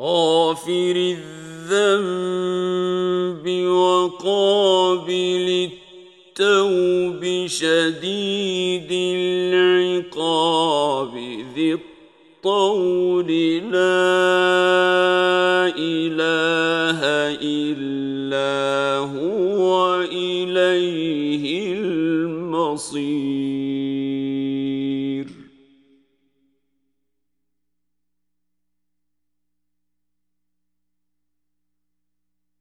غافر الذنب وقابل التوب شديد العقاب ذي الطول لا إله إلا هو إليه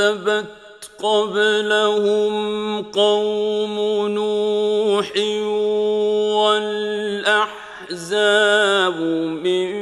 كذبت قبلهم قوم نوح والأحزاب من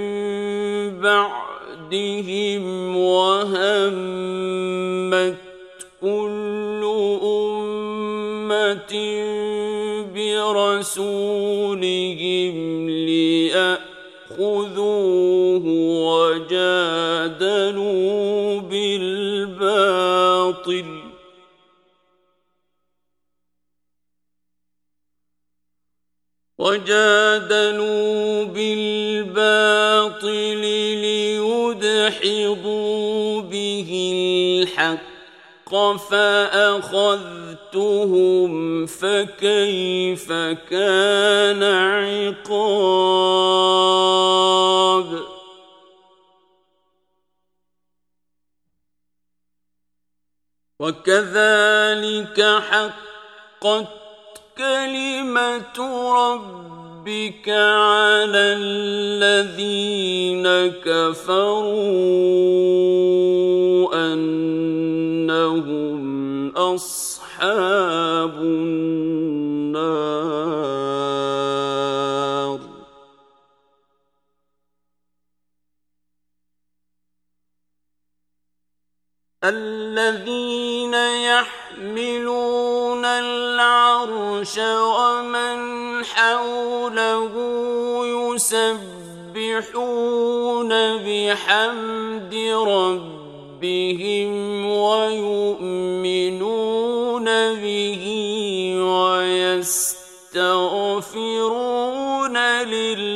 وجادلوا بالباطل ليدحضوا به الحق فأخذتهم فكيف كان عقاب وكذلك حقت كلمة رب ربك على الذين كفروا أنهم أصحاب النار الذين يحملون العرش ومن حوله يسبحون بحمد ربهم ويؤمنون به ويستغفرون لله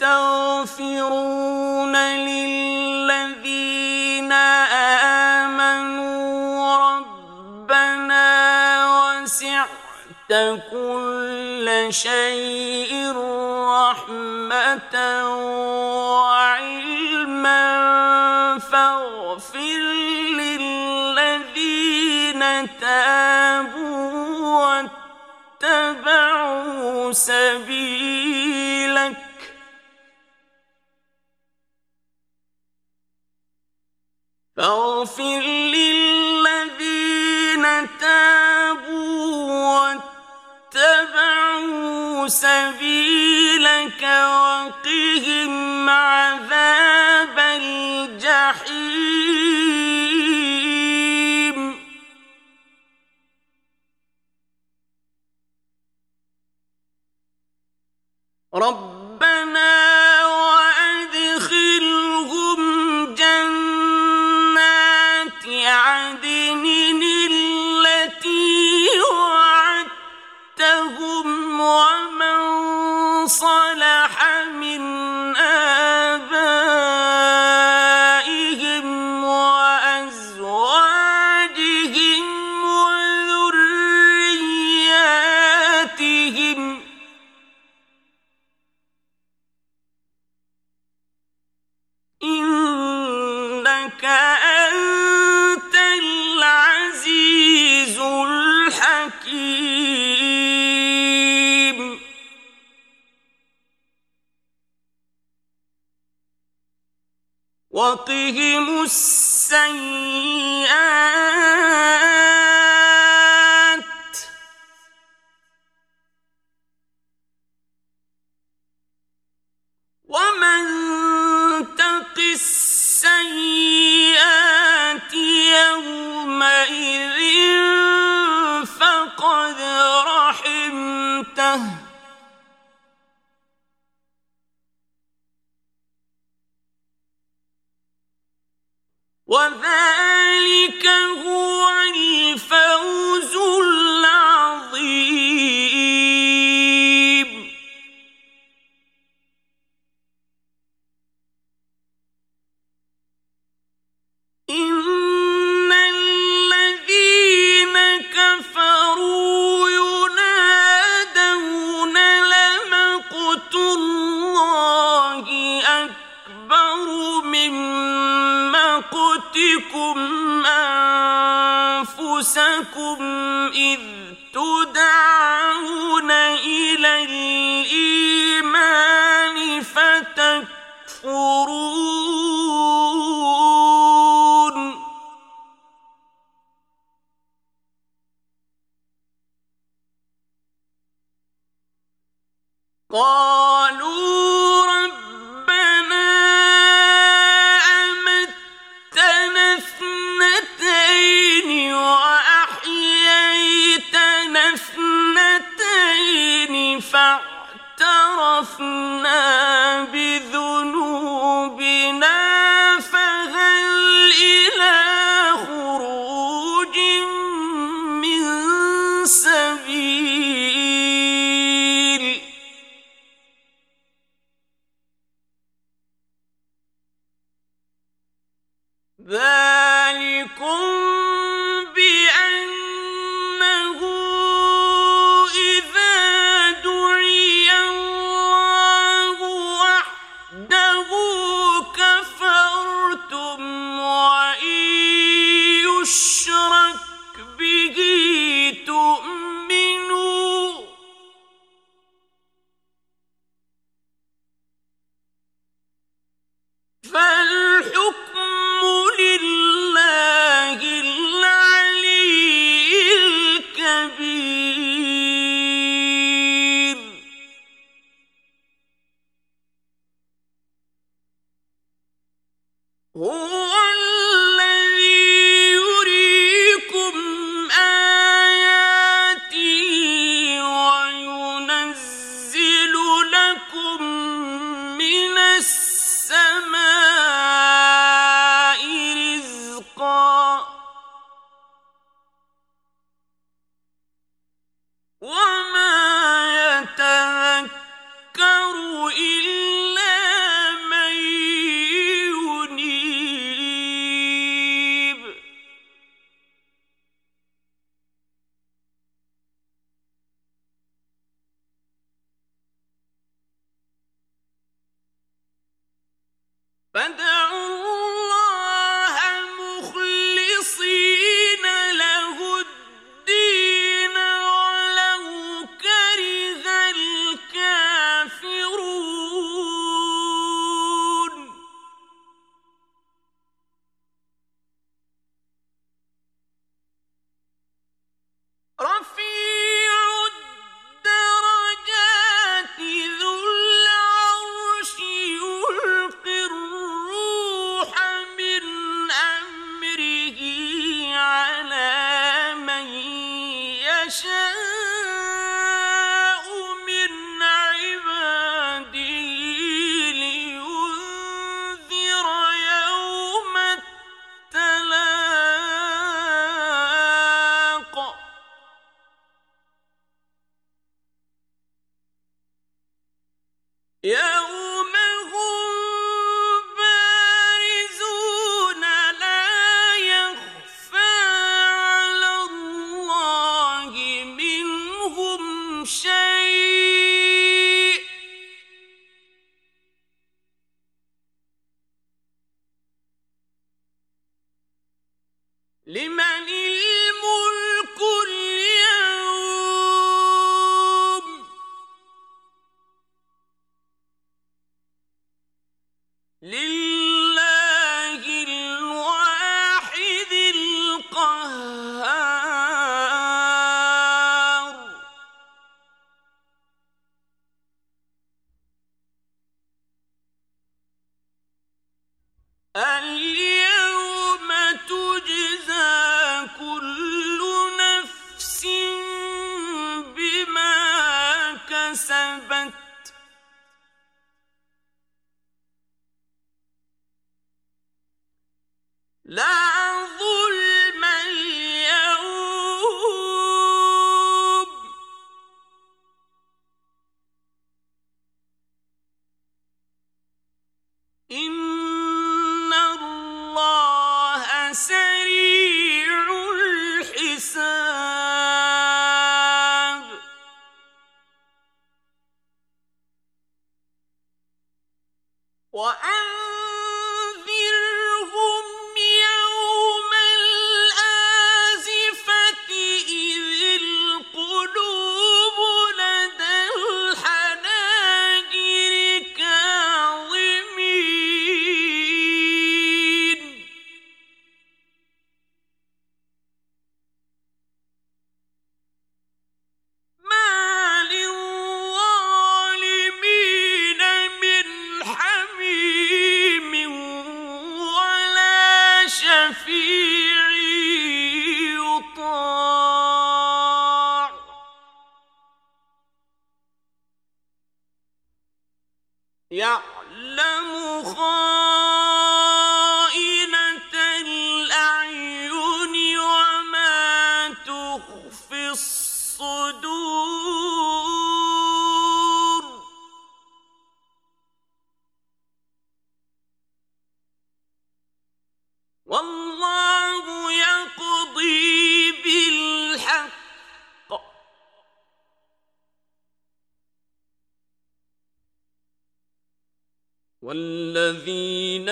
ويستغفرون للذين آمنوا ربنا وسعت كل شيء رحمة وعلما فاغفر للذين تابوا واتبعوا سبيلك فاغفر للذين تابوا واتبعوا سبيلك وقهم عذاب الجحيم. ربنا وادخلهم التي فادعوا والذين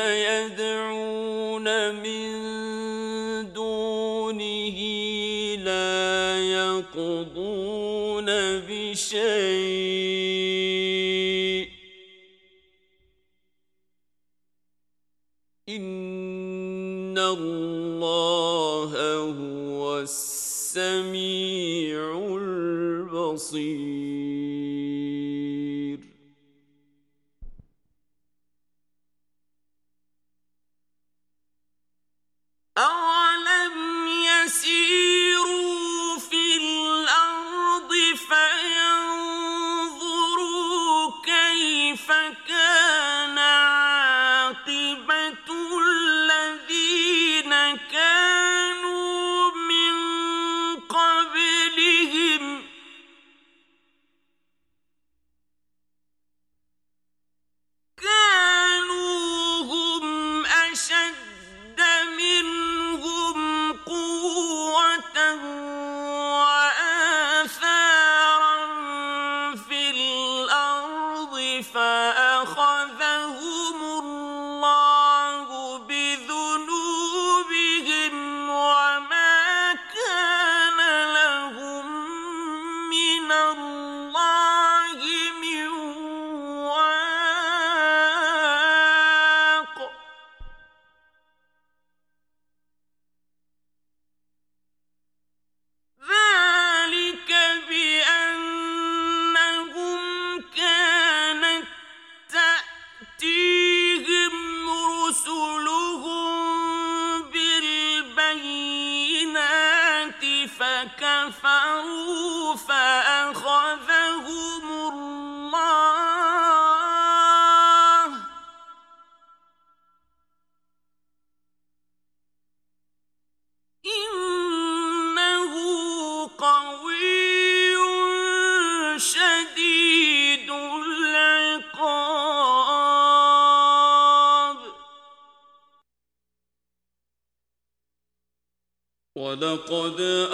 وَلَقَدْ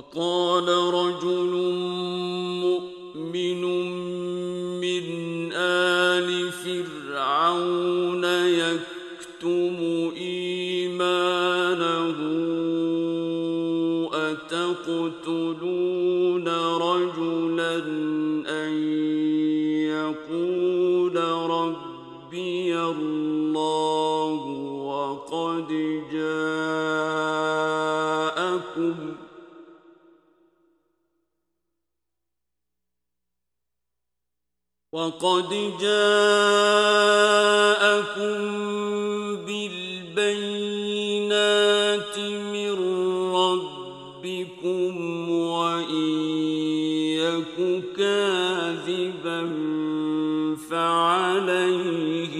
وقال رجل وقد جاءكم بالبينات من ربكم وَإِنْ يَكُ كَاذِبًا فَعَلَيْهِ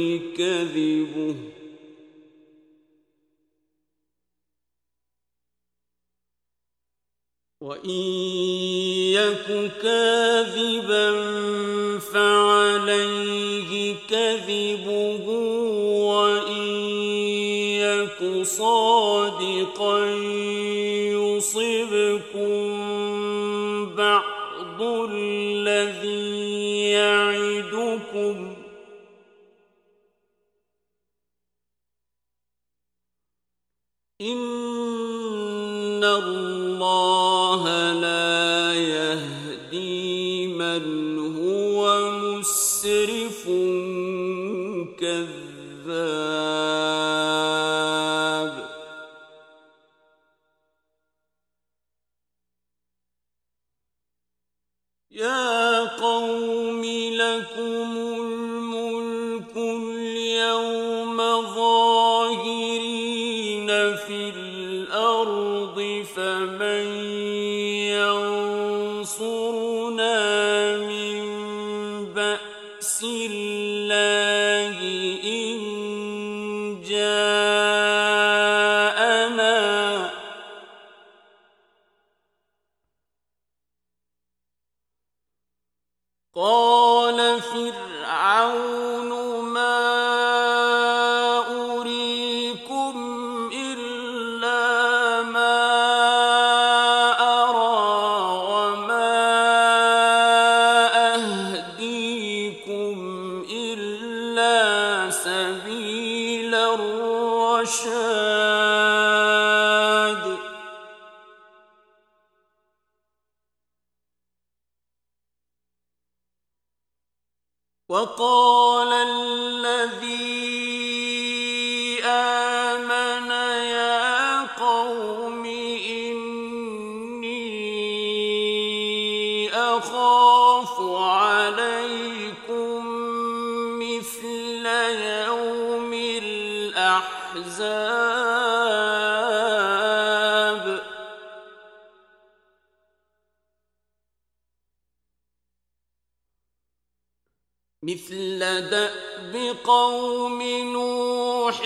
كذب نوح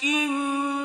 شك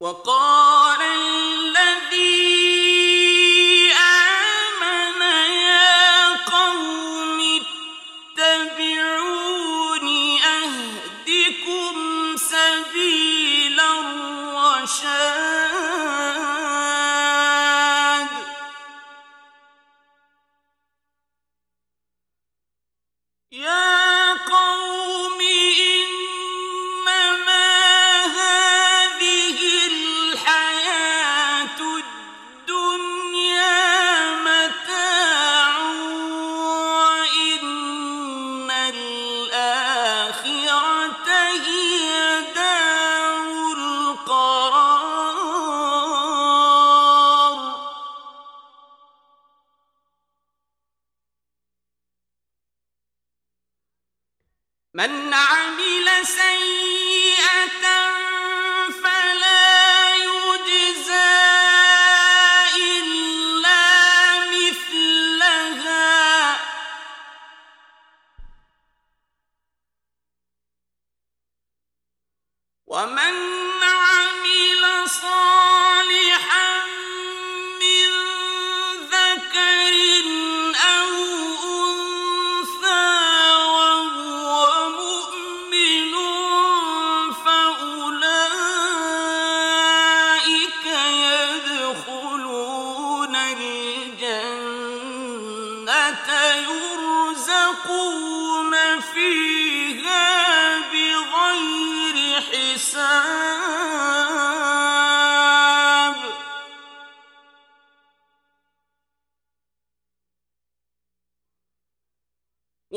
وقال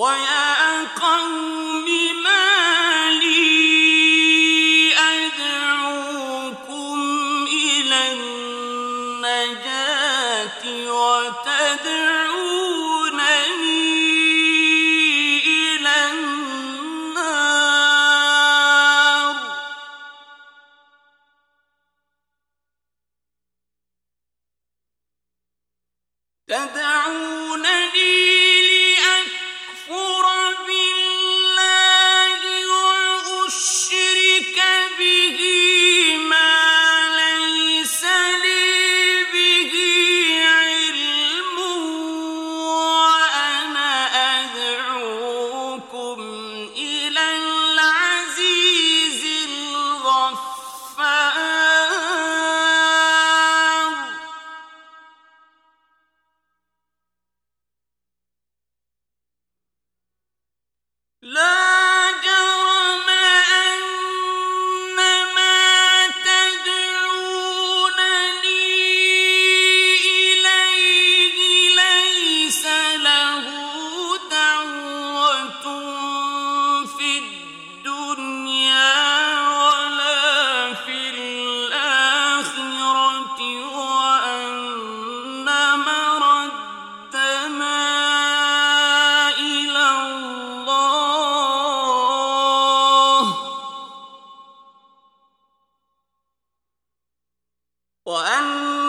ويا قوم وأن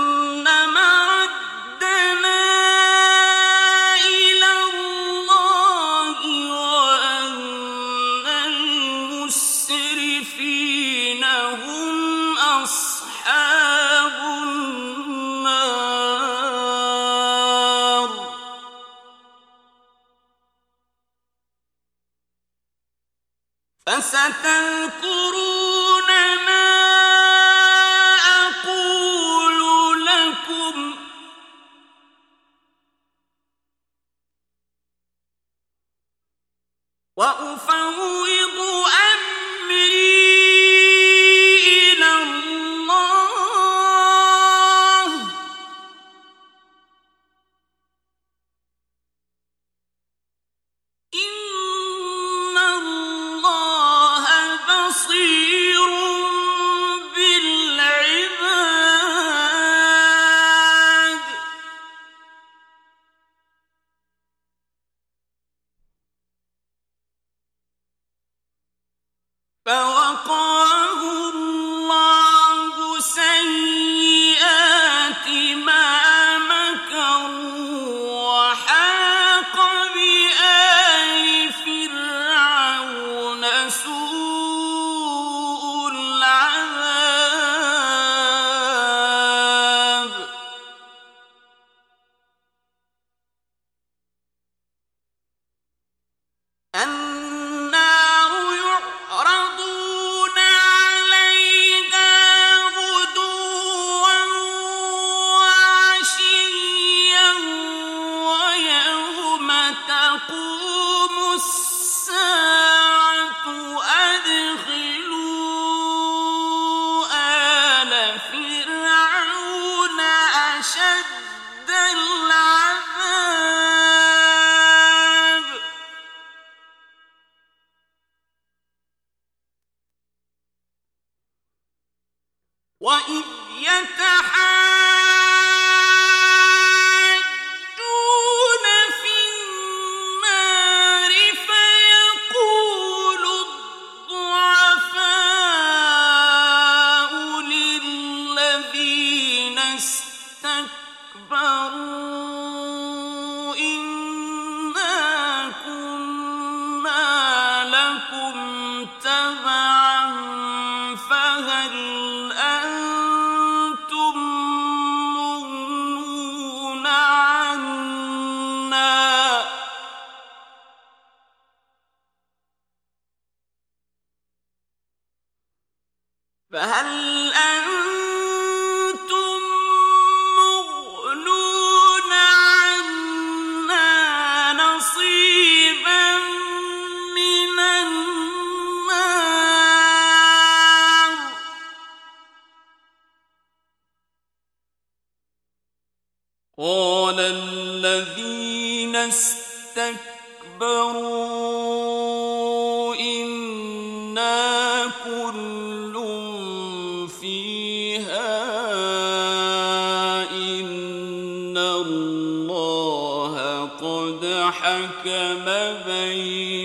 پور اللَّهَ قَدْ حَكَمَ بَيْنَ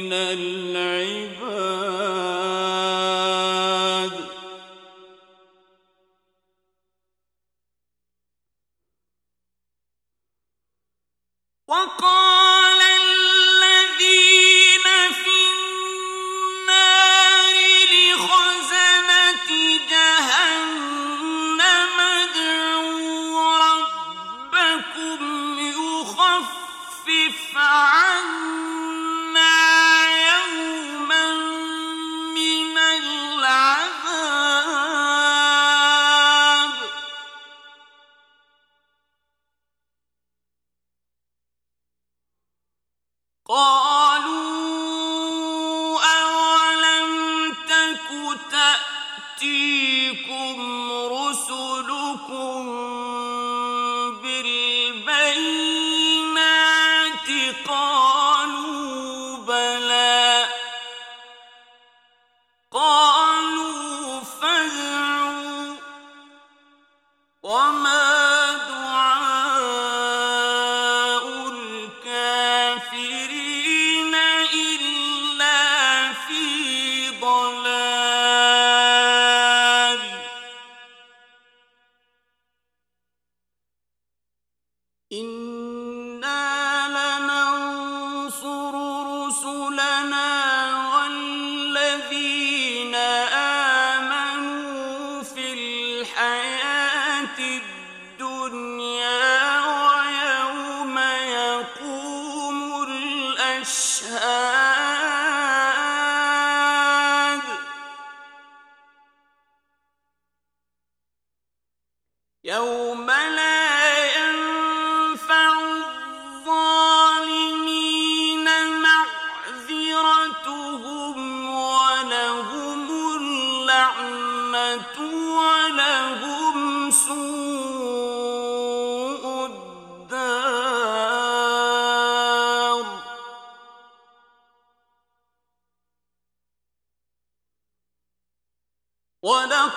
الْأَشْهَادُ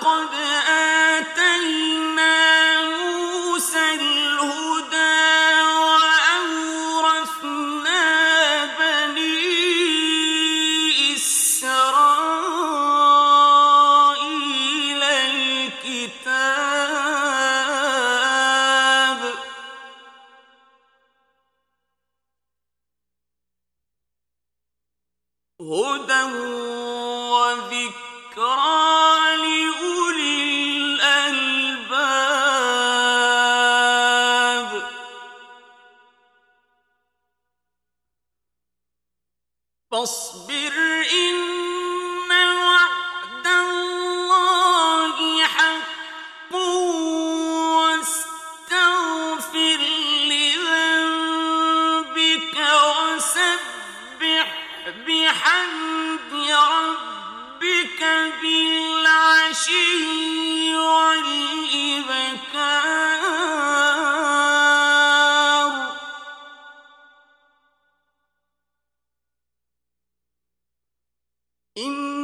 وَلَقَدْ ان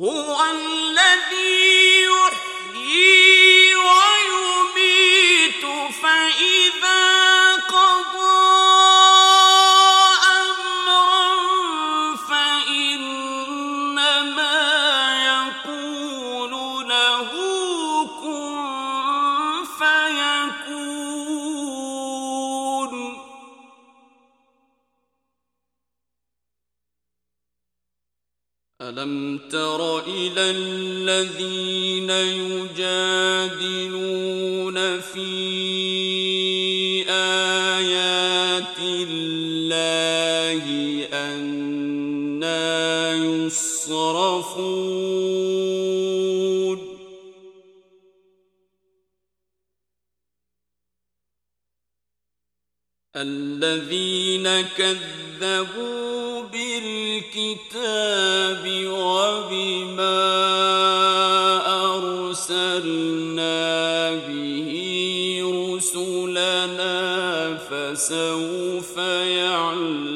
هو الذي تر إلى الذين يجادلون في آيات الله أنا يصرفون. الذين كذبون بالكتاب وبما أرسلنا به رسلنا فسوف يعلم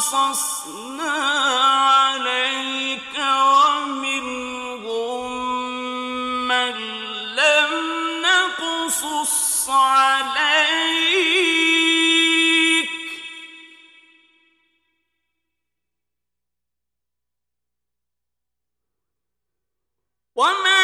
قصصنا عليك ومنهم من لم نقصص عليك. وما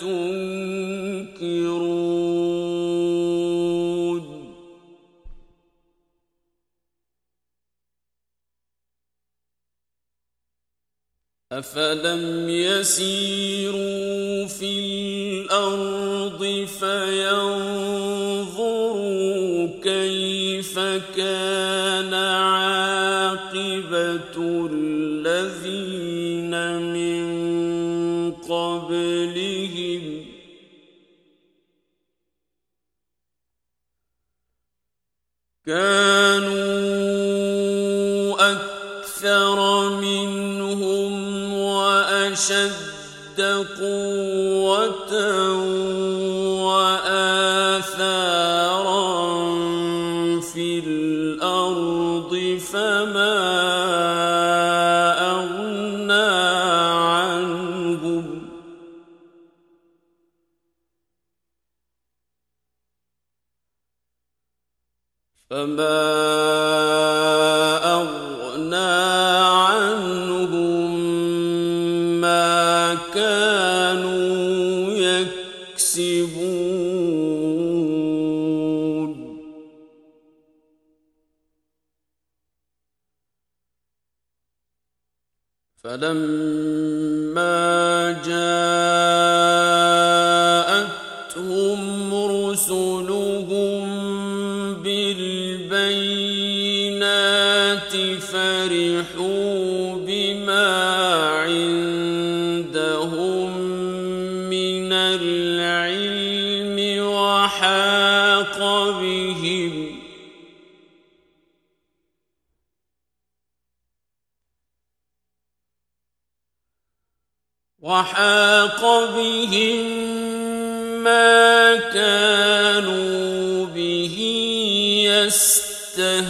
تنكرون. أفلم يسيروا في الأرض فينظروا كانوا أكثر منهم وأشد وحاق بهم ما كانوا به يستهزئون.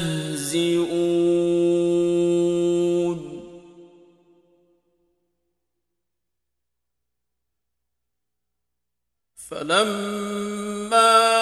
فلما